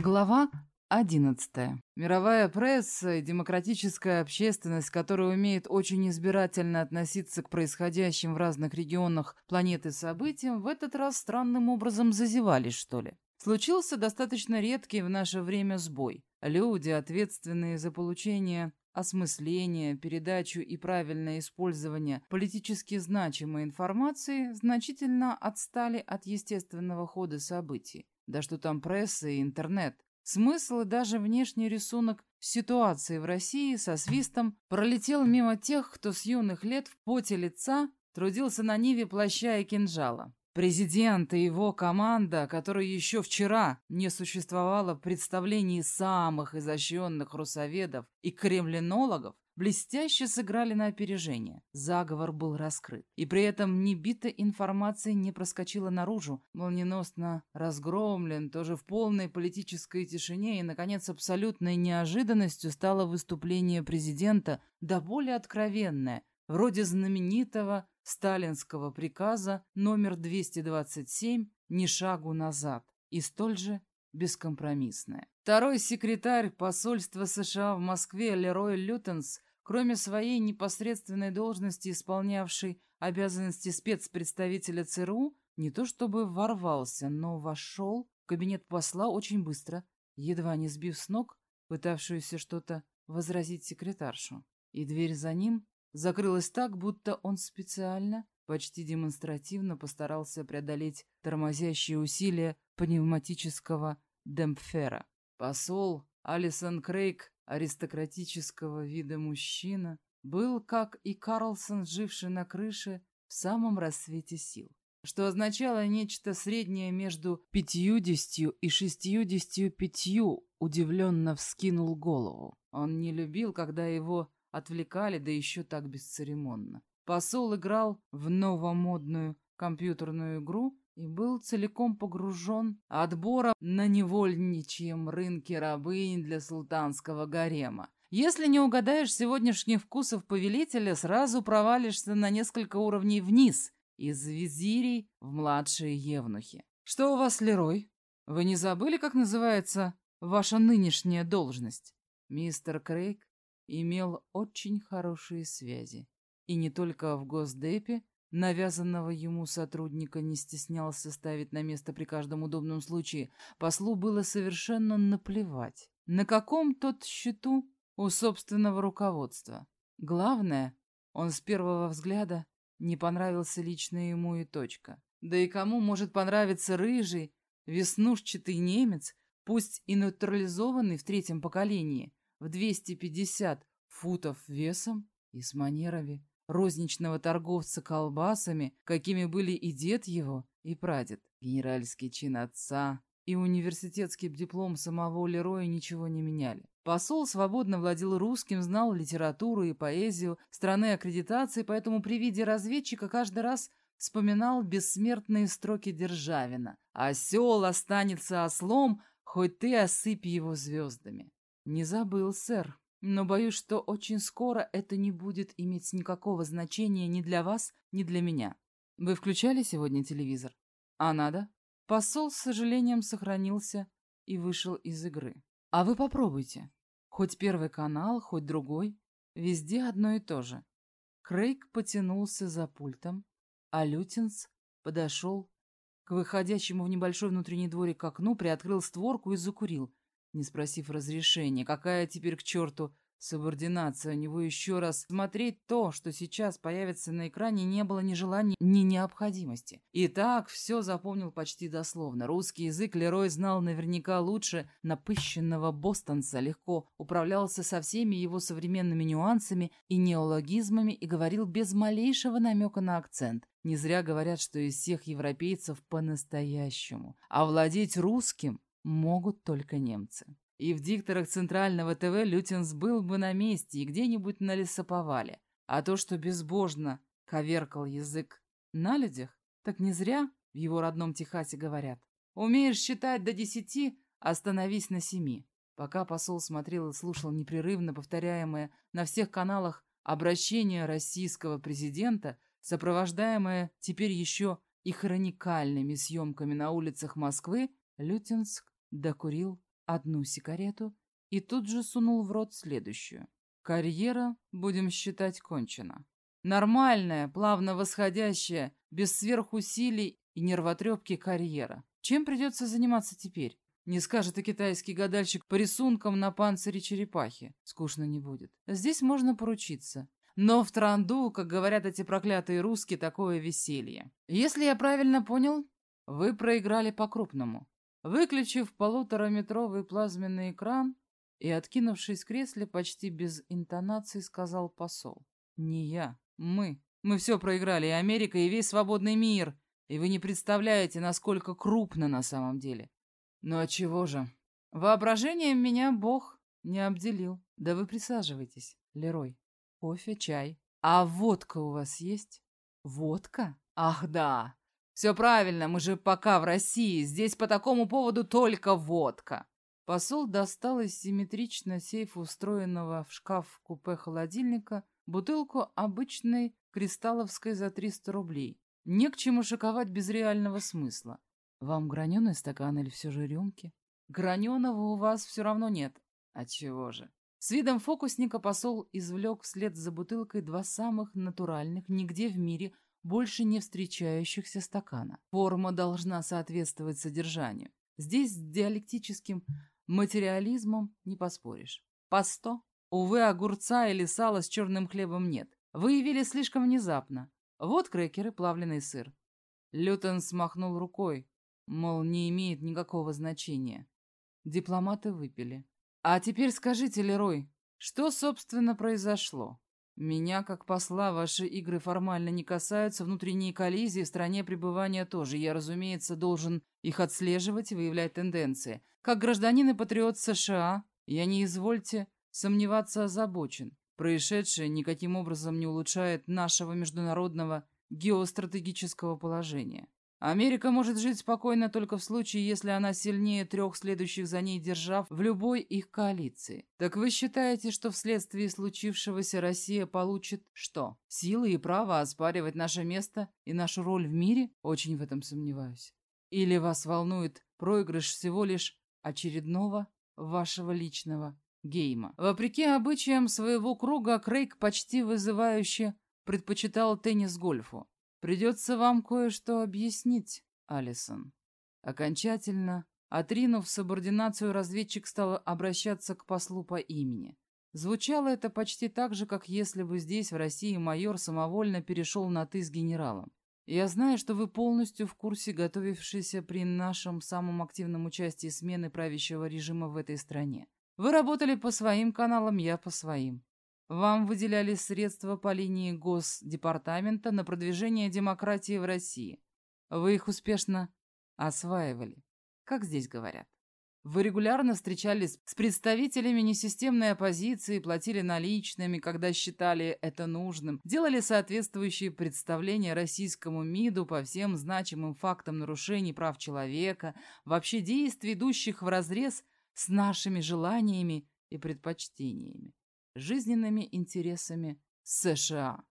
Глава 11. Мировая пресса и демократическая общественность, которая умеет очень избирательно относиться к происходящим в разных регионах планеты событиям, в этот раз странным образом зазевались, что ли. Случился достаточно редкий в наше время сбой. Люди, ответственные за получение осмысление, передачу и правильное использование политически значимой информации значительно отстали от естественного хода событий. Да что там пресса и интернет. Смысл и даже внешний рисунок ситуации в России со свистом пролетел мимо тех, кто с юных лет в поте лица трудился на ниве плаща и кинжала. Президент и его команда, которая еще вчера не существовала в представлении самых изощренных русоведов и кремлинологов, блестяще сыграли на опережение. Заговор был раскрыт. И при этом небитая информация не проскочила наружу, молниеносно разгромлен, тоже в полной политической тишине, и, наконец, абсолютной неожиданностью стало выступление президента, да более откровенное, вроде знаменитого сталинского приказа номер 227 «Ни шагу назад» и столь же бескомпромиссное. Второй секретарь посольства США в Москве Лерой Лютенс, кроме своей непосредственной должности, исполнявший обязанности спецпредставителя ЦРУ, не то чтобы ворвался, но вошел в кабинет посла очень быстро, едва не сбив с ног пытавшуюся что-то возразить секретаршу. И дверь за ним закрылась так, будто он специально, почти демонстративно постарался преодолеть тормозящие усилия пневматического демпфера. Посол Алисон Крейг, аристократического вида мужчина, был, как и Карлсон, живший на крыше, в самом рассвете сил, что означало нечто среднее между пятьюдесятью и шестьюдесятью пятью, удивленно вскинул голову. Он не любил, когда его Отвлекали, да еще так бесцеремонно. Посол играл в новомодную компьютерную игру и был целиком погружен отбором на невольничьем рынке рабынь для султанского гарема. Если не угадаешь сегодняшних вкусов повелителя, сразу провалишься на несколько уровней вниз, из визирей в младшие евнухи. Что у вас, Лерой? Вы не забыли, как называется ваша нынешняя должность? Мистер Крейг имел очень хорошие связи. И не только в Госдепе, навязанного ему сотрудника не стеснялся ставить на место при каждом удобном случае, послу было совершенно наплевать, на каком тот счету у собственного руководства. Главное, он с первого взгляда не понравился лично ему и точка. Да и кому может понравиться рыжий, веснушчатый немец, пусть и нейтрализованный в третьем поколении, в 250 футов весом и с манерами розничного торговца колбасами, какими были и дед его, и прадед. Генеральский чин отца и университетский диплом самого Лероя ничего не меняли. Посол свободно владел русским, знал литературу и поэзию страны аккредитации, поэтому при виде разведчика каждый раз вспоминал бессмертные строки Державина. «Осел останется ослом, хоть ты осыпь его звездами». «Не забыл, сэр, но боюсь, что очень скоро это не будет иметь никакого значения ни для вас, ни для меня. Вы включали сегодня телевизор? А надо?» Посол, с сожалением, сохранился и вышел из игры. «А вы попробуйте. Хоть первый канал, хоть другой. Везде одно и то же». Крейг потянулся за пультом, а Лютинс подошел к выходящему в небольшой внутренний дворик окну, приоткрыл створку и закурил, не спросив разрешения. Какая теперь к черту субординация? У него еще раз смотреть то, что сейчас появится на экране, не было ни желания, ни необходимости. И так все запомнил почти дословно. Русский язык Лерой знал наверняка лучше напыщенного бостонца, легко управлялся со всеми его современными нюансами и неологизмами и говорил без малейшего намека на акцент. Не зря говорят, что из всех европейцев по-настоящему. А владеть русским могут только немцы. И в дикторах Центрального ТВ Лютинс был бы на месте и где-нибудь на лесоповале. А то, что безбожно коверкал язык на людях, так не зря в его родном Техасе говорят. Умеешь считать до десяти, остановись на семи. Пока посол смотрел и слушал непрерывно повторяемое на всех каналах обращение российского президента, сопровождаемое теперь еще и хроникальными съемками на улицах Москвы, Лютинск докурил одну сигарету и тут же сунул в рот следующую. Карьера, будем считать, кончена. Нормальная, плавно восходящая, без сверхусилий и нервотрепки карьера. Чем придется заниматься теперь? Не скажет и китайский гадальщик по рисункам на панцире черепахи. Скучно не будет. Здесь можно поручиться. Но в Транду, как говорят эти проклятые русские, такое веселье. Если я правильно понял, вы проиграли по-крупному. Выключив полутораметровый плазменный экран и, откинувшись в кресле, почти без интонации сказал посол. «Не я, мы. Мы все проиграли, и Америка, и весь свободный мир. И вы не представляете, насколько крупно на самом деле. Ну а чего же? Воображением меня Бог не обделил. Да вы присаживайтесь, Лерой. Кофе, чай. А водка у вас есть? Водка? Ах, да. Все правильно, мы же пока в России. Здесь по такому поводу только водка. Посол достал из симметрично сейфа, устроенного в шкаф купе холодильника, бутылку обычной кристалловской за 300 рублей. Не к чему шоковать без реального смысла. Вам граненый стакан или все же рюмки? Граненого у вас все равно нет. Отчего же? С видом фокусника посол извлек вслед за бутылкой два самых натуральных, нигде в мире больше не встречающихся стакана. Форма должна соответствовать содержанию. Здесь с диалектическим материализмом не поспоришь. По сто. Увы, огурца или сала с черным хлебом нет. Выявили слишком внезапно. Вот крекеры, плавленый сыр. Лютон смахнул рукой, мол, не имеет никакого значения. Дипломаты выпили. А теперь скажите, Лерой, что, собственно, произошло? Меня, как посла, ваши игры формально не касаются, внутренние коллизии в стране пребывания тоже. Я, разумеется, должен их отслеживать и выявлять тенденции. Как гражданин и патриот США, я не извольте сомневаться озабочен. Происшедшее никаким образом не улучшает нашего международного геостратегического положения. Америка может жить спокойно только в случае, если она сильнее трех следующих за ней держав в любой их коалиции. Так вы считаете, что вследствие случившегося Россия получит что? Силы и право оспаривать наше место и нашу роль в мире? Очень в этом сомневаюсь. Или вас волнует проигрыш всего лишь очередного вашего личного гейма? Вопреки обычаям своего круга, Крейг почти вызывающе предпочитал теннис гольфу. Придется вам кое-что объяснить, Алисон. Окончательно, отринув субординацию, разведчик стал обращаться к послу по имени. Звучало это почти так же, как если бы здесь, в России, майор самовольно перешел на «ты» с генералом. Я знаю, что вы полностью в курсе готовившейся при нашем самом активном участии смены правящего режима в этой стране. Вы работали по своим каналам, я по своим. Вам выделяли средства по линии Госдепартамента на продвижение демократии в России. Вы их успешно осваивали, как здесь говорят. Вы регулярно встречались с представителями несистемной оппозиции, платили наличными, когда считали это нужным, делали соответствующие представления российскому МИДу по всем значимым фактам нарушений прав человека, вообще действий, идущих вразрез с нашими желаниями и предпочтениями жизненными интересами США.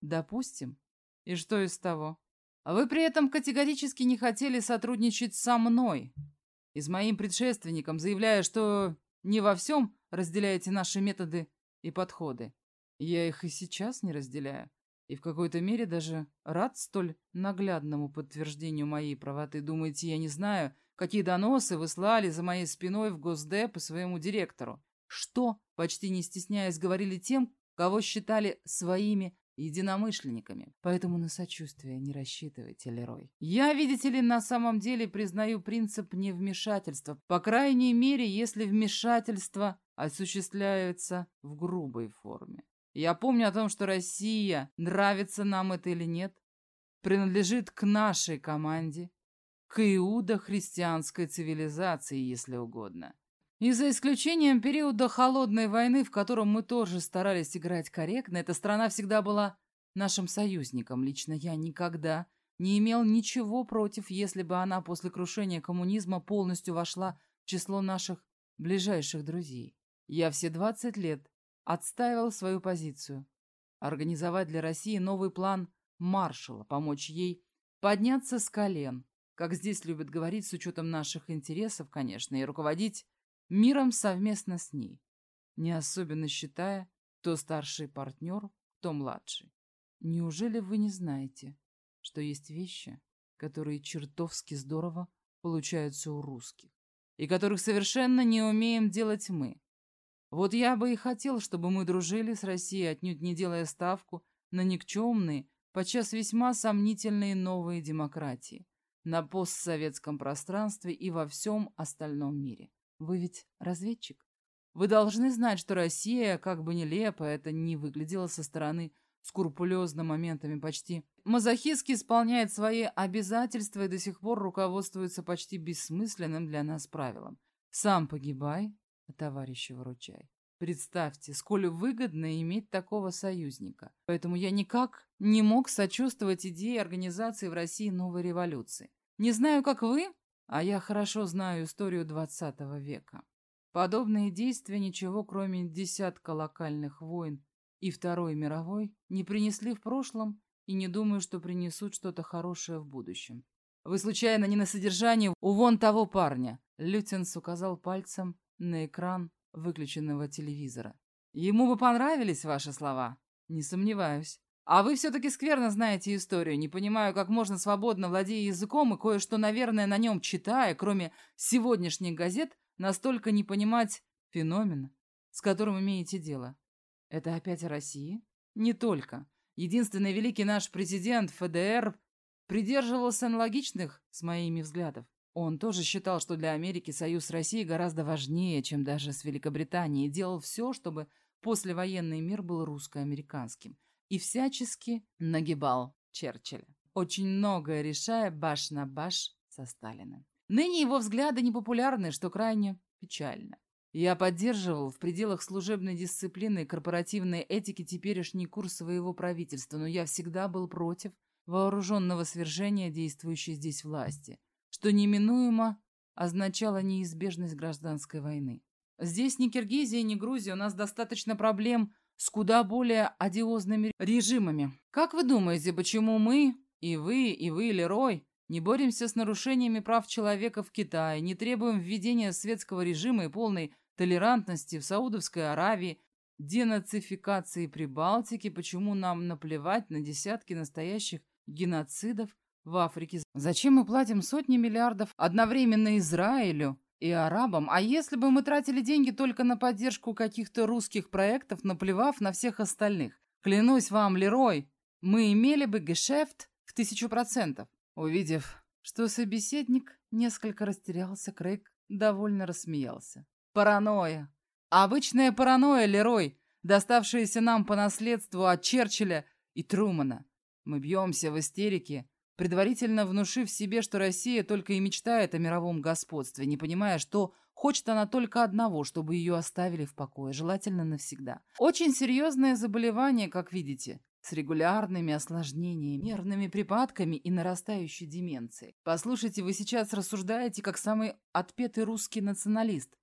Допустим. И что из того? А вы при этом категорически не хотели сотрудничать со мной и с моим предшественником, заявляя, что не во всем разделяете наши методы и подходы. Я их и сейчас не разделяю. И в какой-то мере даже рад столь наглядному подтверждению моей правоты. Думаете, я не знаю, какие доносы вы слали за моей спиной в Госдеп и своему директору? Что, почти не стесняясь, говорили тем, кого считали своими единомышленниками. Поэтому на сочувствие не рассчитывайте, Лерой. Я, видите ли, на самом деле признаю принцип невмешательства. По крайней мере, если вмешательство осуществляется в грубой форме. Я помню о том, что Россия, нравится нам это или нет, принадлежит к нашей команде, к иудо-христианской цивилизации, если угодно. И за исключением периода холодной войны, в котором мы тоже старались играть корректно, эта страна всегда была нашим союзником. Лично я никогда не имел ничего против, если бы она после крушения коммунизма полностью вошла в число наших ближайших друзей. Я все 20 лет отстаивал свою позицию. Организовать для России новый план Маршала, помочь ей подняться с колен, как здесь любят говорить, с учетом наших интересов, конечно, и руководить миром совместно с ней, не особенно считая, кто старший партнер, кто младший. Неужели вы не знаете, что есть вещи, которые чертовски здорово получаются у русских, и которых совершенно не умеем делать мы? Вот я бы и хотел, чтобы мы дружили с Россией, отнюдь не делая ставку на никчемные, подчас весьма сомнительные новые демократии, на постсоветском пространстве и во всем остальном мире. Вы ведь разведчик? Вы должны знать, что Россия, как бы нелепо это ни выглядело со стороны, скрупулезно моментами почти мазохистски исполняет свои обязательства и до сих пор руководствуется почти бессмысленным для нас правилом. Сам погибай, а товарища выручай. Представьте, сколь выгодно иметь такого союзника. Поэтому я никак не мог сочувствовать идее организации в России новой революции. Не знаю, как вы, а я хорошо знаю историю XX века. Подобные действия ничего, кроме десятка локальных войн и Второй мировой, не принесли в прошлом и не думаю, что принесут что-то хорошее в будущем. Вы случайно не на содержании у вон того парня? Лютенс указал пальцем на экран выключенного телевизора. Ему бы понравились ваши слова? Не сомневаюсь. А вы все-таки скверно знаете историю. Не понимаю, как можно свободно, владея языком и кое-что, наверное, на нем читая, кроме сегодняшних газет, настолько не понимать феномена, с которым имеете дело. Это опять о России? Не только. Единственный великий наш президент ФДР придерживался аналогичных, с моими взглядов. Он тоже считал, что для Америки союз с Россией гораздо важнее, чем даже с Великобританией, и делал все, чтобы послевоенный мир был русско-американским. И всячески нагибал Черчилля, очень многое решая баш на баш со Сталиным. Ныне его взгляды непопулярны, что крайне печально. Я поддерживал в пределах служебной дисциплины и корпоративной этики теперешний курс своего правительства, но я всегда был против вооруженного свержения действующей здесь власти что неминуемо означало неизбежность гражданской войны. Здесь ни Киргизия, ни Грузия, у нас достаточно проблем с куда более одиозными режимами. Как вы думаете, почему мы, и вы, и вы, Лерой, не боремся с нарушениями прав человека в Китае, не требуем введения светского режима и полной толерантности в Саудовской Аравии, денацификации Прибалтики, почему нам наплевать на десятки настоящих геноцидов в Африке. Зачем мы платим сотни миллиардов одновременно Израилю и арабам? А если бы мы тратили деньги только на поддержку каких-то русских проектов, наплевав на всех остальных? Клянусь вам, Лерой, мы имели бы гешефт в тысячу процентов. Увидев, что собеседник несколько растерялся, Крейг довольно рассмеялся. Паранойя. Обычная паранойя, Лерой, доставшаяся нам по наследству от Черчилля и Трумана. Мы бьемся в истерике, предварительно внушив себе, что Россия только и мечтает о мировом господстве, не понимая, что хочет она только одного, чтобы ее оставили в покое, желательно навсегда. Очень серьезное заболевание, как видите, с регулярными осложнениями, нервными припадками и нарастающей деменцией. Послушайте, вы сейчас рассуждаете как самый отпетый русский националист.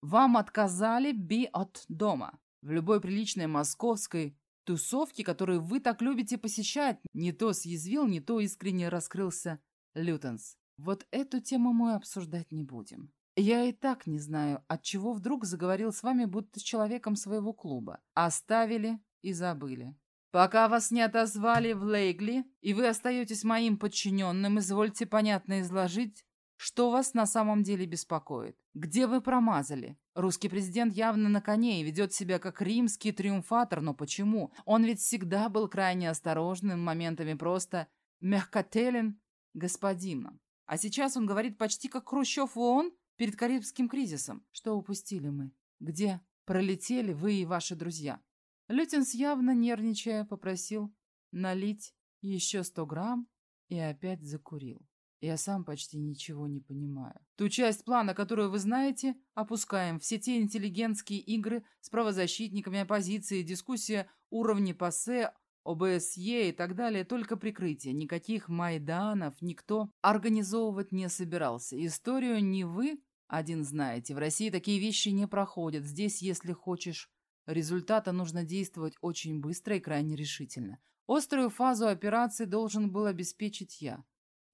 Вам отказали би от дома. В любой приличной московской Тусовки, которые вы так любите посещать. Не то съязвил, не то искренне раскрылся Лютенс. Вот эту тему мы обсуждать не будем. Я и так не знаю, от чего вдруг заговорил с вами, будто с человеком своего клуба. Оставили и забыли. Пока вас не отозвали в Лейгли, и вы остаетесь моим подчиненным, извольте понятно изложить, что вас на самом деле беспокоит? Где вы промазали? Русский президент явно на коне и ведет себя как римский триумфатор, но почему? Он ведь всегда был крайне осторожным, моментами просто мягкотелен господином. А сейчас он говорит почти как Хрущев в ООН перед Карибским кризисом. Что упустили мы? Где пролетели вы и ваши друзья? Лютенс, явно нервничая, попросил налить еще сто грамм и опять закурил. Я сам почти ничего не понимаю. Ту часть плана, которую вы знаете, опускаем. Все те интеллигентские игры с правозащитниками оппозиции, дискуссия уровня ПАСЕ, ОБСЕ и так далее, только прикрытие. Никаких Майданов никто организовывать не собирался. Историю не вы один знаете. В России такие вещи не проходят. Здесь, если хочешь результата, нужно действовать очень быстро и крайне решительно. Острую фазу операции должен был обеспечить я.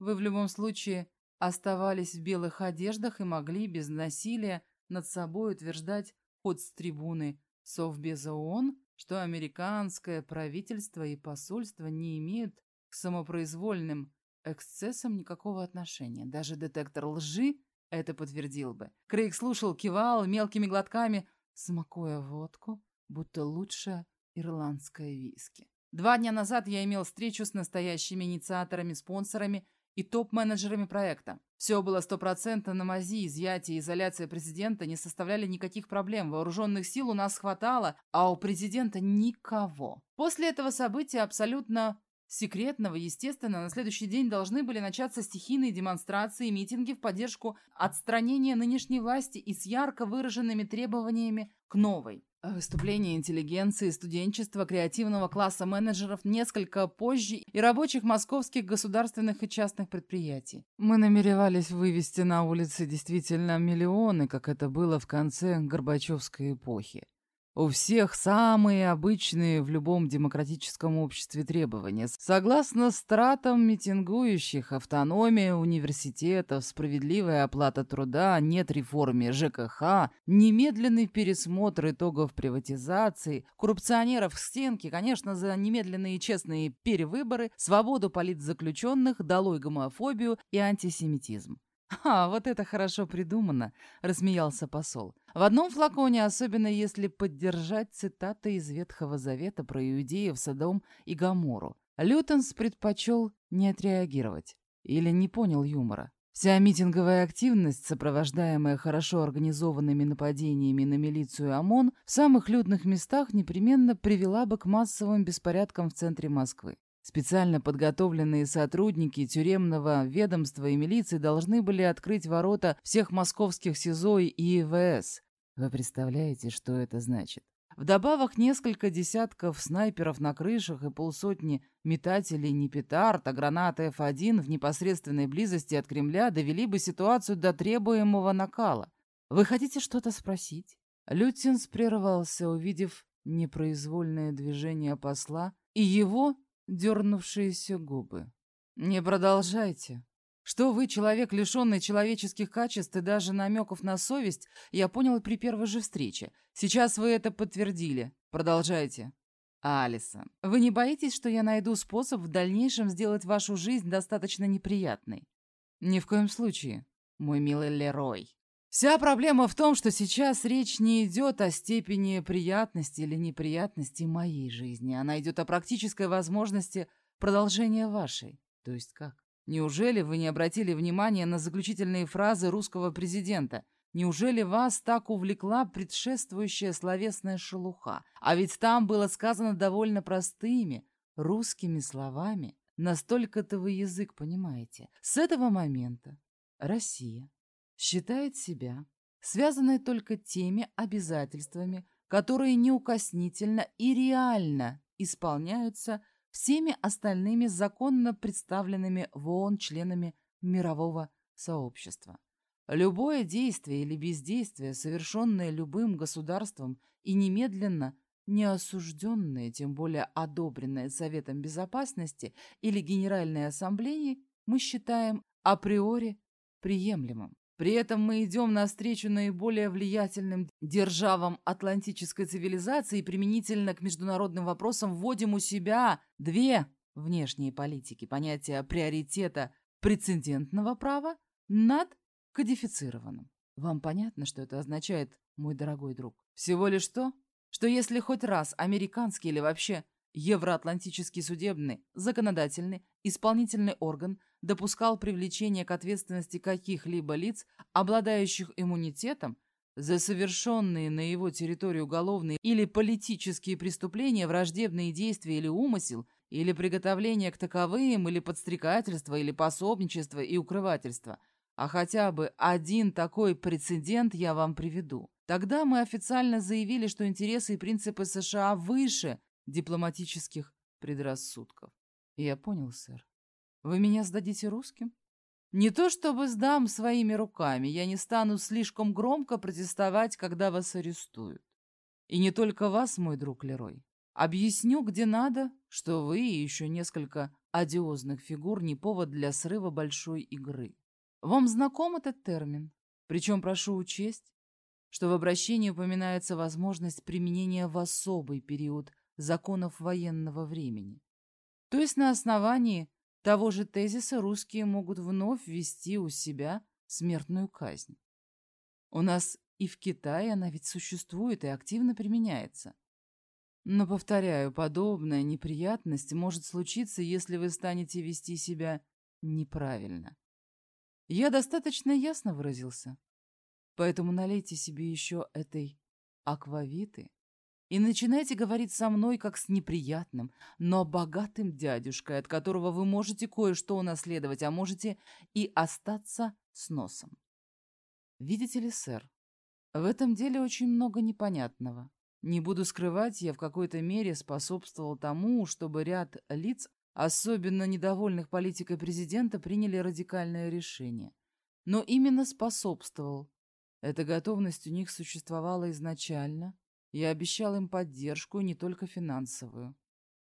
Вы в любом случае оставались в белых одеждах и могли без насилия над собой утверждать хоть с трибуны Совбеза ООН, что американское правительство и посольство не имеют к самопроизвольным эксцессам никакого отношения. Даже детектор лжи это подтвердил бы. Крейг слушал, кивал мелкими глотками, смакуя водку, будто лучшая ирландская виски. Два дня назад я имел встречу с настоящими инициаторами, спонсорами и топ-менеджерами проекта. Все было стопроцентно на мази, изъятие и изоляция президента не составляли никаких проблем. Вооруженных сил у нас хватало, а у президента никого. После этого события абсолютно секретного, естественно, на следующий день должны были начаться стихийные демонстрации и митинги в поддержку отстранения нынешней власти и с ярко выраженными требованиями к новой. Выступление интеллигенции, студенчества, креативного класса менеджеров несколько позже и рабочих московских государственных и частных предприятий. Мы намеревались вывести на улицы действительно миллионы, как это было в конце Горбачевской эпохи. У всех самые обычные в любом демократическом обществе требования. Согласно стратам митингующих, автономия университетов, справедливая оплата труда, нет реформе ЖКХ, немедленный пересмотр итогов приватизации, коррупционеров к стенке, конечно, за немедленные честные перевыборы, свободу политзаключенных, долой гомофобию и антисемитизм. «А, вот это хорошо придумано», — рассмеялся посол. «В одном флаконе, особенно если поддержать цитаты из Ветхого Завета про иудеев, Содом и Гамору. Лютенс предпочел не отреагировать. Или не понял юмора. Вся митинговая активность, сопровождаемая хорошо организованными нападениями на милицию ОМОН, в самых людных местах непременно привела бы к массовым беспорядкам в центре Москвы. Специально подготовленные сотрудники тюремного ведомства и милиции должны были открыть ворота всех московских СИЗО и ИВС. Вы представляете, что это значит? Вдобавок несколько десятков снайперов на крышах и полсотни метателей не петард, а гранаты F1 в непосредственной близости от Кремля довели бы ситуацию до требуемого накала. Вы хотите что-то спросить? Лютинс прервался, увидев непроизвольное движение посла, и его дернувшиеся губы. «Не продолжайте. Что вы, человек, лишенный человеческих качеств и даже намеков на совесть, я понял при первой же встрече. Сейчас вы это подтвердили. Продолжайте». «Алиса, вы не боитесь, что я найду способ в дальнейшем сделать вашу жизнь достаточно неприятной?» «Ни в коем случае, мой милый Лерой. Вся проблема в том, что сейчас речь не идет о степени приятности или неприятности моей жизни. Она идет о практической возможности продолжения вашей. То есть как? Неужели вы не обратили внимания на заключительные фразы русского президента? Неужели вас так увлекла предшествующая словесная шелуха? А ведь там было сказано довольно простыми, русскими словами. Настолько-то вы язык понимаете. С этого момента Россия считает себя связанной только теми обязательствами, которые неукоснительно и реально исполняются всеми остальными законно представленными в ООН членами мирового сообщества. Любое действие или бездействие, совершенное любым государством и немедленно не осужденное, тем более одобренное Советом Безопасности или Генеральной Ассамблеей, мы считаем априори приемлемым. При этом мы идем навстречу наиболее влиятельным державам атлантической цивилизации и применительно к международным вопросам вводим у себя две внешние политики. Понятие приоритета прецедентного права над кодифицированным. Вам понятно, что это означает, мой дорогой друг? Всего лишь то, что если хоть раз американский или вообще евроатлантический судебный, законодательный, исполнительный орган – допускал привлечение к ответственности каких-либо лиц, обладающих иммунитетом, за совершенные на его территории уголовные или политические преступления, враждебные действия или умысел, или приготовление к таковым, или подстрекательство, или пособничество и укрывательство. А хотя бы один такой прецедент я вам приведу. Тогда мы официально заявили, что интересы и принципы США выше дипломатических предрассудков. И я понял, сэр. Вы меня сдадите русским? Не то чтобы сдам своими руками, я не стану слишком громко протестовать, когда вас арестуют. И не только вас, мой друг Лерой. Объясню, где надо, что вы и еще несколько одиозных фигур не повод для срыва большой игры. Вам знаком этот термин? Причем прошу учесть, что в обращении упоминается возможность применения в особый период законов военного времени. То есть на основании того же тезиса русские могут вновь ввести у себя смертную казнь. У нас и в Китае она ведь существует и активно применяется. Но, повторяю, подобная неприятность может случиться, если вы станете вести себя неправильно. Я достаточно ясно выразился. Поэтому налейте себе еще этой аквавиты и начинайте говорить со мной как с неприятным, но богатым дядюшкой, от которого вы можете кое-что унаследовать, а можете и остаться с носом. Видите ли, сэр, в этом деле очень много непонятного. Не буду скрывать, я в какой-то мере способствовал тому, чтобы ряд лиц, особенно недовольных политикой президента, приняли радикальное решение. Но именно способствовал. Эта готовность у них существовала изначально. Я обещал им поддержку, не только финансовую.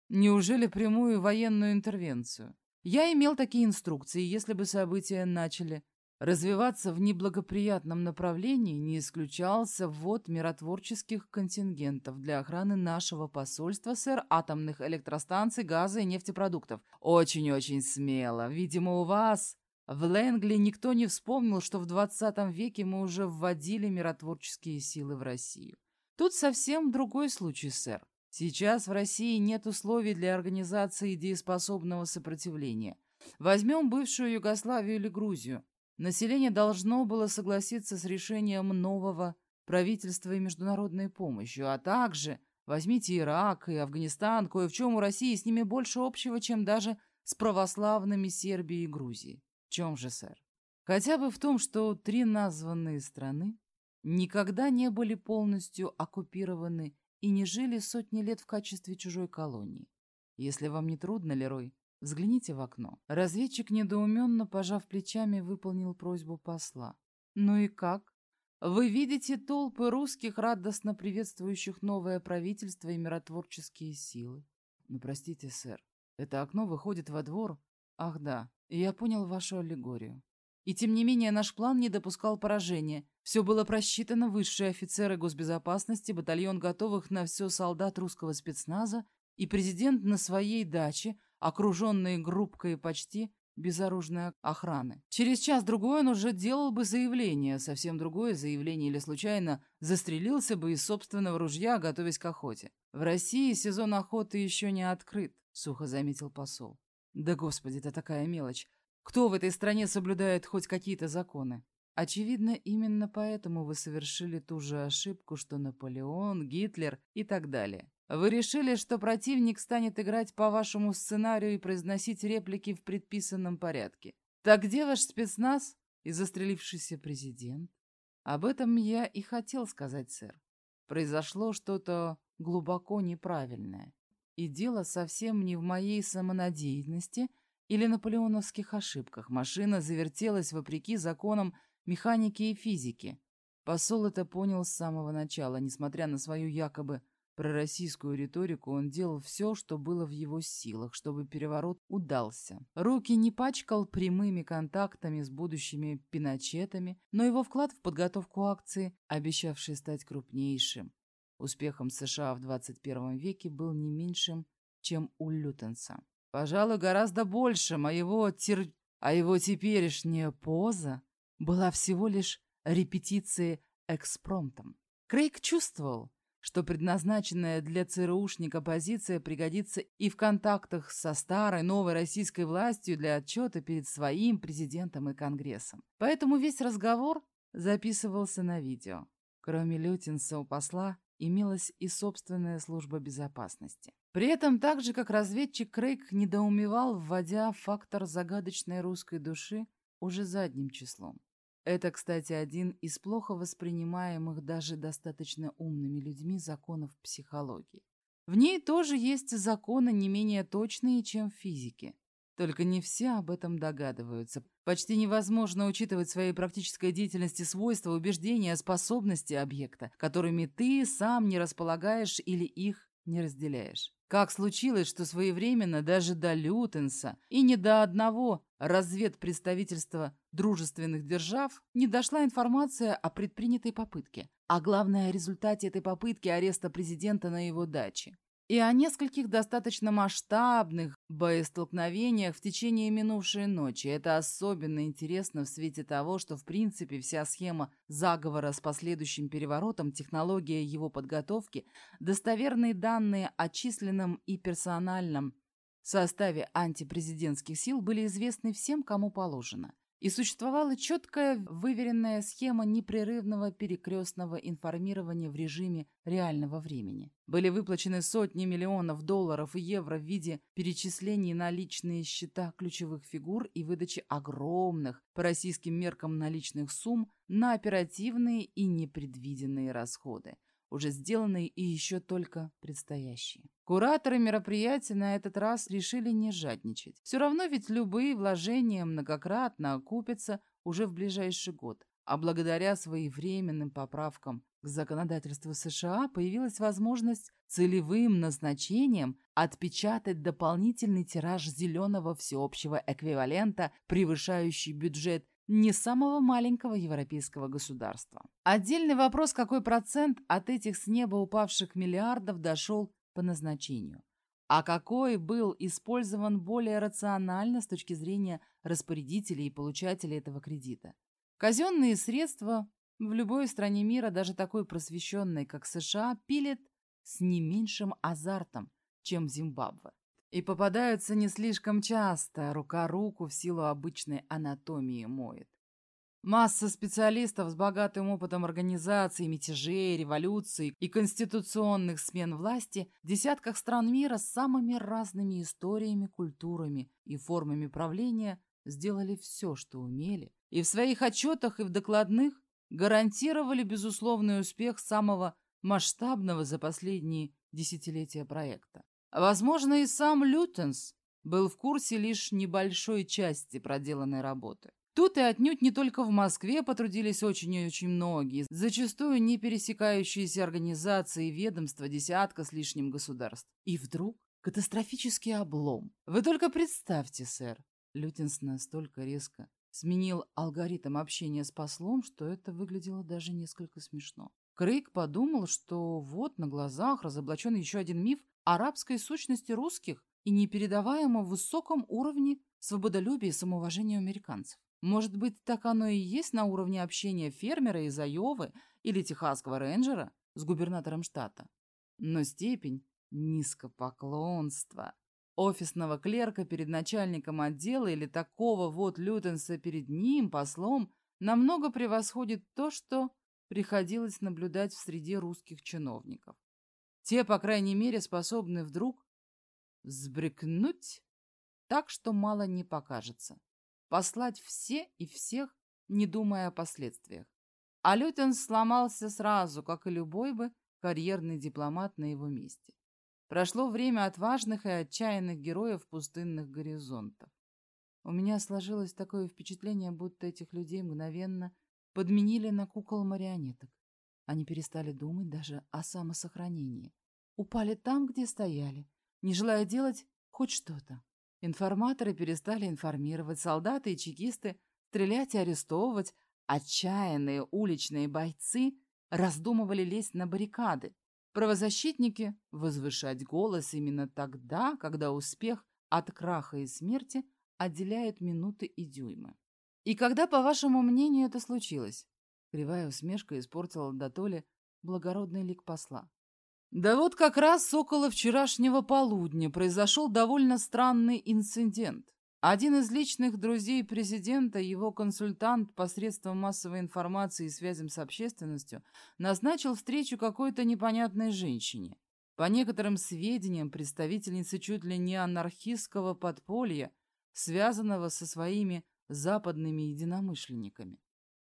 Неужели прямую военную интервенцию? Я имел такие инструкции, если бы события начали Развиваться в неблагоприятном направлении не исключался ввод миротворческих контингентов для охраны нашего посольства, сэр, атомных электростанций, газа и нефтепродуктов. Очень-очень смело. Видимо, у вас в Лэнгли никто не вспомнил, что в 20 веке мы уже вводили миротворческие силы в Россию. Тут совсем другой случай, сэр. Сейчас в России нет условий для организации дееспособного сопротивления. Возьмем бывшую Югославию или Грузию. Население должно было согласиться с решением нового правительства и международной помощью, а также возьмите Ирак и Афганистан, кое в чем у России с ними больше общего, чем даже с православными Сербией и Грузией. В чем же, сэр? Хотя бы в том, что три названные страны никогда не были полностью оккупированы и не жили сотни лет в качестве чужой колонии. Если вам не трудно, Лерой, Взгляните в окно. Разведчик, недоуменно пожав плечами, выполнил просьбу посла. Ну и как? Вы видите толпы русских, радостно приветствующих новое правительство и миротворческие силы. Ну, простите, сэр, это окно выходит во двор? Ах да, я понял вашу аллегорию. И тем не менее наш план не допускал поражения. Все было просчитано, высшие офицеры госбезопасности, батальон готовых на все солдат русского спецназа и президент на своей даче – окруженный группкой почти безоружной охраны. Через час-другой он уже делал бы заявление, совсем другое заявление, или случайно застрелился бы из собственного ружья, готовясь к охоте. В России сезон охоты еще не открыт, сухо заметил посол. Да господи, это такая мелочь. Кто в этой стране соблюдает хоть какие-то законы? Очевидно, именно поэтому вы совершили ту же ошибку, что Наполеон, Гитлер и так далее. Вы решили, что противник станет играть по вашему сценарию и произносить реплики в предписанном порядке. Так где ваш спецназ и застрелившийся президент? Об этом я и хотел сказать, сэр. Произошло что-то глубоко неправильное. И дело совсем не в моей самонадеянности или наполеоновских ошибках. Машина завертелась вопреки законам механики и физики. Посол это понял с самого начала, несмотря на свою якобы пророссийскую риторику, он делал все, что было в его силах, чтобы переворот удался. Руки не пачкал прямыми контактами с будущими пиночетами, но его вклад в подготовку акции, обещавшей стать крупнейшим, успехом США в 21 веке был не меньшим, чем у Лютенса. Пожалуй, гораздо больше моего тер... а его теперешняя поза была всего лишь репетицией экспромтом. Крейг чувствовал, что предназначенная для ЦРУшника позиция пригодится и в контактах со старой новой российской властью для отчета перед своим президентом и Конгрессом. Поэтому весь разговор записывался на видео. Кроме Лютинса у посла имелась и собственная служба безопасности. При этом, так же как разведчик Крейг недоумевал, вводя фактор загадочной русской души уже задним числом. Это, кстати, один из плохо воспринимаемых даже достаточно умными людьми законов психологии. В ней тоже есть законы не менее точные, чем в физике. Только не все об этом догадываются. Почти невозможно учитывать в своей практической деятельности свойства, убеждения, способности объекта, которыми ты сам не располагаешь или их не разделяешь. Как случилось, что своевременно даже до Лютенса и не до одного разведпредставительства дружественных держав не дошла информация о предпринятой попытке, а главное о результате этой попытки ареста президента на его даче и о нескольких достаточно масштабных боестолкновениях в течение минувшей ночи. Это особенно интересно в свете того, что в принципе вся схема заговора с последующим переворотом, технология его подготовки, достоверные данные о численном и персональном составе антипрезидентских сил были известны всем, кому положено и существовала четкая выверенная схема непрерывного перекрестного информирования в режиме реального времени. Были выплачены сотни миллионов долларов и евро в виде перечислений на личные счета ключевых фигур и выдачи огромных, по российским меркам наличных сумм, на оперативные и непредвиденные расходы уже сделанные и еще только предстоящие. Кураторы мероприятия на этот раз решили не жадничать. Все равно ведь любые вложения многократно окупятся уже в ближайший год. А благодаря своевременным поправкам к законодательству США появилась возможность целевым назначением отпечатать дополнительный тираж зеленого всеобщего эквивалента, превышающий бюджет не самого маленького европейского государства. Отдельный вопрос, какой процент от этих с неба упавших миллиардов дошел по назначению, а какой был использован более рационально с точки зрения распорядителей и получателей этого кредита. Казенные средства в любой стране мира, даже такой просвещенной, как США, пилят с не меньшим азартом, чем Зимбабве. И попадаются не слишком часто, рука руку в силу обычной анатомии моет. Масса специалистов с богатым опытом организации, мятежей, революций и конституционных смен власти в десятках стран мира с самыми разными историями, культурами и формами правления сделали все, что умели, и в своих отчетах и в докладных гарантировали безусловный успех самого масштабного за последние десятилетия проекта. Возможно, и сам Лютенс был в курсе лишь небольшой части проделанной работы. Тут и отнюдь не только в Москве потрудились очень и очень многие, зачастую не пересекающиеся организации и ведомства десятка с лишним государств. И вдруг катастрофический облом. Вы только представьте, сэр. Лютенс настолько резко сменил алгоритм общения с послом, что это выглядело даже несколько смешно. Крейг подумал, что вот на глазах разоблачен еще один миф арабской сущности русских и непередаваемо высоком уровне свободолюбия и самоуважения американцев. Может быть, так оно и есть на уровне общения фермера из Айовы или техасского рейнджера с губернатором штата. Но степень низкопоклонства офисного клерка перед начальником отдела или такого вот лютенса перед ним, послом, намного превосходит то, что приходилось наблюдать в среде русских чиновников. Те, по крайней мере, способны вдруг взбрыкнуть так, что мало не покажется. Послать все и всех, не думая о последствиях. А Лютен сломался сразу, как и любой бы карьерный дипломат на его месте. Прошло время отважных и отчаянных героев пустынных горизонтов. У меня сложилось такое впечатление, будто этих людей мгновенно подменили на кукол-марионеток. Они перестали думать даже о самосохранении. Упали там, где стояли, не желая делать хоть что-то. Информаторы перестали информировать, солдаты и чекисты стрелять и арестовывать, отчаянные уличные бойцы раздумывали лезть на баррикады, правозащитники возвышать голос именно тогда, когда успех от краха и смерти отделяют минуты и дюймы. И когда, по вашему мнению, это случилось? Кривая усмешка испортила Датоле благородный лик посла. Да вот как раз около вчерашнего полудня произошел довольно странный инцидент. Один из личных друзей президента, его консультант посредством массовой информации и связям с общественностью, назначил встречу какой-то непонятной женщине. По некоторым сведениям, представительницы чуть ли не анархистского подполья, связанного со своими западными единомышленниками.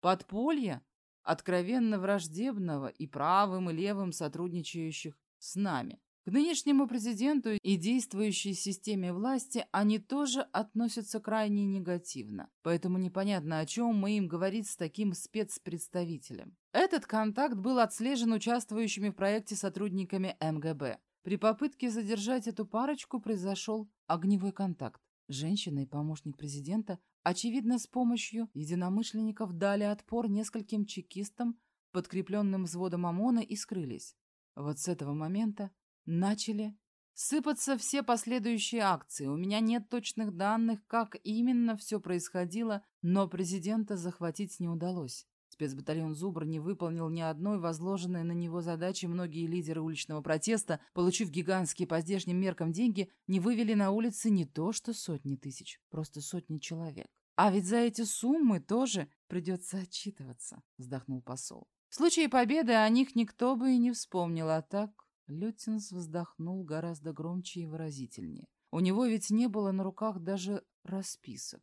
Подполье, откровенно враждебного и правым, и левым сотрудничающих с нами. К нынешнему президенту и действующей системе власти они тоже относятся крайне негативно, поэтому непонятно, о чем мы им говорить с таким спецпредставителем. Этот контакт был отслежен участвующими в проекте сотрудниками МГБ. При попытке задержать эту парочку произошел огневой контакт. Женщина и помощник президента, очевидно, с помощью единомышленников дали отпор нескольким чекистам, подкрепленным взводом ОМОНа, и скрылись. Вот с этого момента начали сыпаться все последующие акции. У меня нет точных данных, как именно все происходило, но президента захватить не удалось. Спецбатальон «Зубр» не выполнил ни одной возложенной на него задачи. Многие лидеры уличного протеста, получив гигантские по здешним меркам деньги, не вывели на улицы не то что сотни тысяч, просто сотни человек. А ведь за эти суммы тоже придется отчитываться, вздохнул посол. В случае победы о них никто бы и не вспомнил, а так Лютинс вздохнул гораздо громче и выразительнее. У него ведь не было на руках даже расписок.